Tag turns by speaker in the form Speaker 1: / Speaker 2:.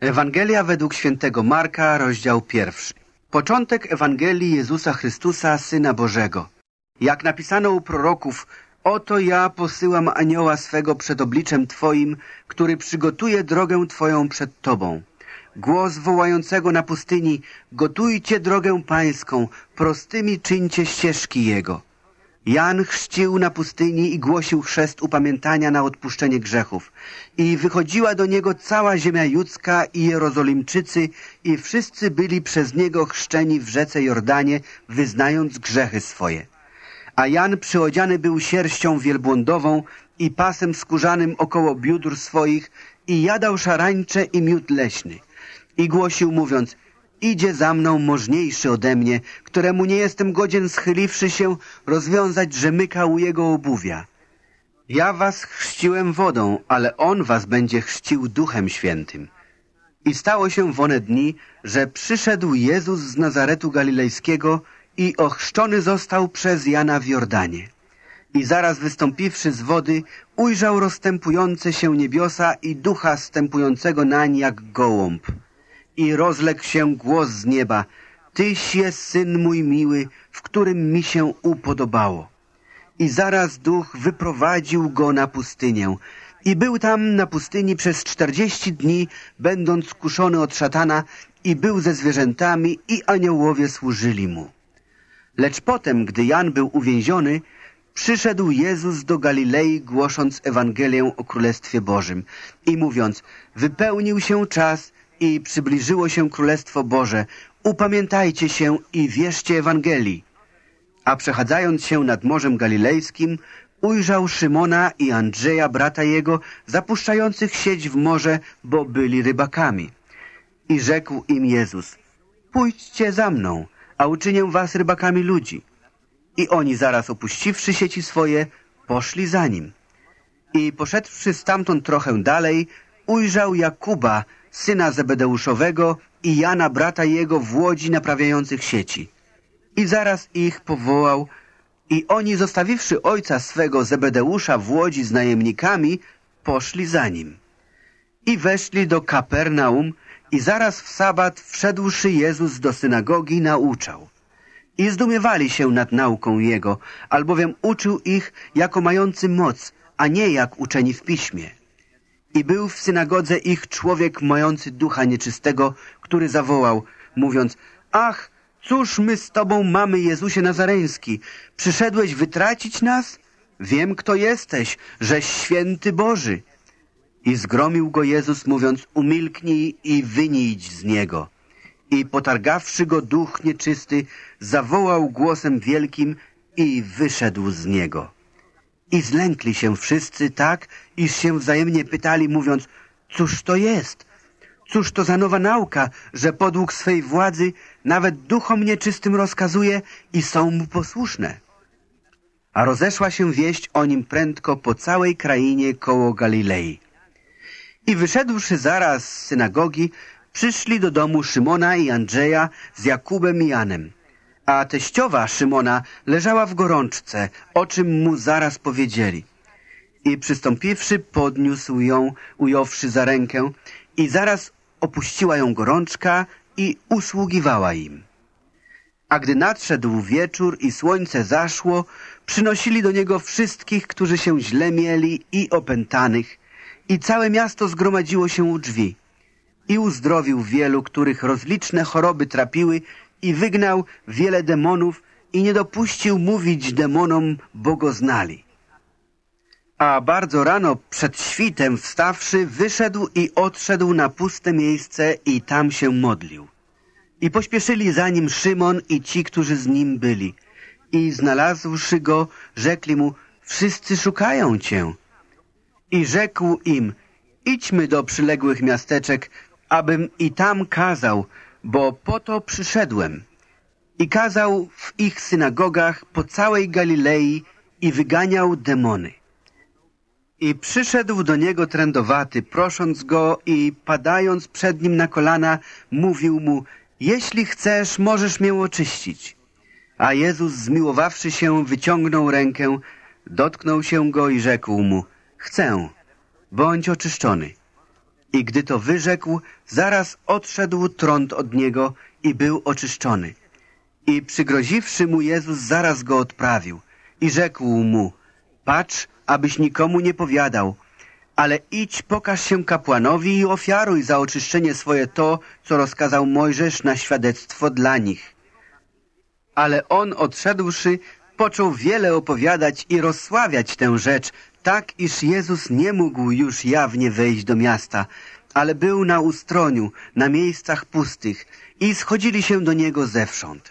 Speaker 1: Ewangelia według świętego Marka, rozdział pierwszy. Początek Ewangelii Jezusa Chrystusa, Syna Bożego. Jak napisano u proroków, oto ja posyłam anioła swego przed obliczem Twoim, który przygotuje drogę Twoją przed Tobą. Głos wołającego na pustyni, gotujcie drogę pańską, prostymi czyńcie ścieżki Jego. Jan chrzcił na pustyni i głosił chrzest upamiętania na odpuszczenie grzechów. I wychodziła do niego cała ziemia judzka i Jerozolimczycy i wszyscy byli przez niego chrzczeni w rzece Jordanie, wyznając grzechy swoje. A Jan przyodziany był sierścią wielbłądową i pasem skórzanym około biódr swoich i jadał szarańcze i miód leśny. I głosił mówiąc – Idzie za mną możniejszy ode mnie, któremu nie jestem godzien schyliwszy się rozwiązać rzemyka u jego obuwia. Ja was chrzciłem wodą, ale on was będzie chrzcił duchem świętym. I stało się w one dni, że przyszedł Jezus z Nazaretu Galilejskiego i ochrzczony został przez Jana w Jordanie. I zaraz wystąpiwszy z wody, ujrzał rozstępujące się niebiosa i ducha stępującego nań jak gołąb i rozległ się głos z nieba. Tyś jest syn mój miły, w którym mi się upodobało. I zaraz duch wyprowadził go na pustynię. I był tam na pustyni przez czterdzieści dni, będąc kuszony od szatana i był ze zwierzętami i aniołowie służyli mu. Lecz potem, gdy Jan był uwięziony, przyszedł Jezus do Galilei, głosząc Ewangelię o Królestwie Bożym i mówiąc, wypełnił się czas i przybliżyło się Królestwo Boże. Upamiętajcie się i wierzcie Ewangelii. A przechadzając się nad Morzem Galilejskim, ujrzał Szymona i Andrzeja, brata jego, zapuszczających sieć w morze, bo byli rybakami. I rzekł im Jezus, pójdźcie za mną, a uczynię was rybakami ludzi. I oni zaraz opuściwszy sieci swoje, poszli za nim. I poszedłszy stamtąd trochę dalej, ujrzał Jakuba, syna Zebedeuszowego i Jana, brata jego, w łodzi naprawiających sieci. I zaraz ich powołał i oni, zostawiwszy ojca swego Zebedeusza w łodzi z najemnikami, poszli za nim. I weszli do Kapernaum i zaraz w sabat wszedłszy Jezus do synagogi nauczał. I zdumiewali się nad nauką Jego, albowiem uczył ich jako mający moc, a nie jak uczeni w piśmie. I był w synagodze ich człowiek mający ducha nieczystego, który zawołał, mówiąc, ach, cóż my z Tobą mamy, Jezusie Nazareński? Przyszedłeś wytracić nas? Wiem, kto jesteś, żeś święty Boży. I zgromił go Jezus, mówiąc, umilknij i wynijdź z niego. I potargawszy go duch nieczysty, zawołał głosem wielkim i wyszedł z niego. I zlękli się wszyscy tak, iż się wzajemnie pytali, mówiąc, cóż to jest? Cóż to za nowa nauka, że podług swej władzy nawet duchom nieczystym rozkazuje i są mu posłuszne? A rozeszła się wieść o nim prędko po całej krainie koło Galilei. I wyszedłszy zaraz z synagogi, przyszli do domu Szymona i Andrzeja z Jakubem i Janem a teściowa Szymona leżała w gorączce, o czym mu zaraz powiedzieli. I przystąpiwszy, podniósł ją, ująwszy za rękę i zaraz opuściła ją gorączka i usługiwała im. A gdy nadszedł wieczór i słońce zaszło, przynosili do niego wszystkich, którzy się źle mieli i opętanych, i całe miasto zgromadziło się u drzwi. I uzdrowił wielu, których rozliczne choroby trapiły i wygnał wiele demonów i nie dopuścił mówić demonom, bo go znali. A bardzo rano przed świtem wstawszy, wyszedł i odszedł na puste miejsce i tam się modlił. I pośpieszyli za nim Szymon i ci, którzy z nim byli. I znalazłszy go, rzekli mu, wszyscy szukają cię. I rzekł im, idźmy do przyległych miasteczek, abym i tam kazał, bo po to przyszedłem. I kazał w ich synagogach po całej Galilei i wyganiał demony. I przyszedł do niego trędowaty, prosząc go i padając przed nim na kolana, mówił mu, jeśli chcesz, możesz mię oczyścić. A Jezus, zmiłowawszy się, wyciągnął rękę, dotknął się go i rzekł mu, chcę, bądź oczyszczony. I gdy to wyrzekł, zaraz odszedł trąd od niego i był oczyszczony. I przygroziwszy mu Jezus, zaraz go odprawił i rzekł mu, patrz, abyś nikomu nie powiadał, ale idź, pokaż się kapłanowi i ofiaruj za oczyszczenie swoje to, co rozkazał Mojżesz na świadectwo dla nich. Ale on odszedłszy, począł wiele opowiadać i rozsławiać tę rzecz, tak iż Jezus nie mógł już jawnie wejść do miasta, ale był na ustroniu, na miejscach pustych i schodzili się do niego zewsząd.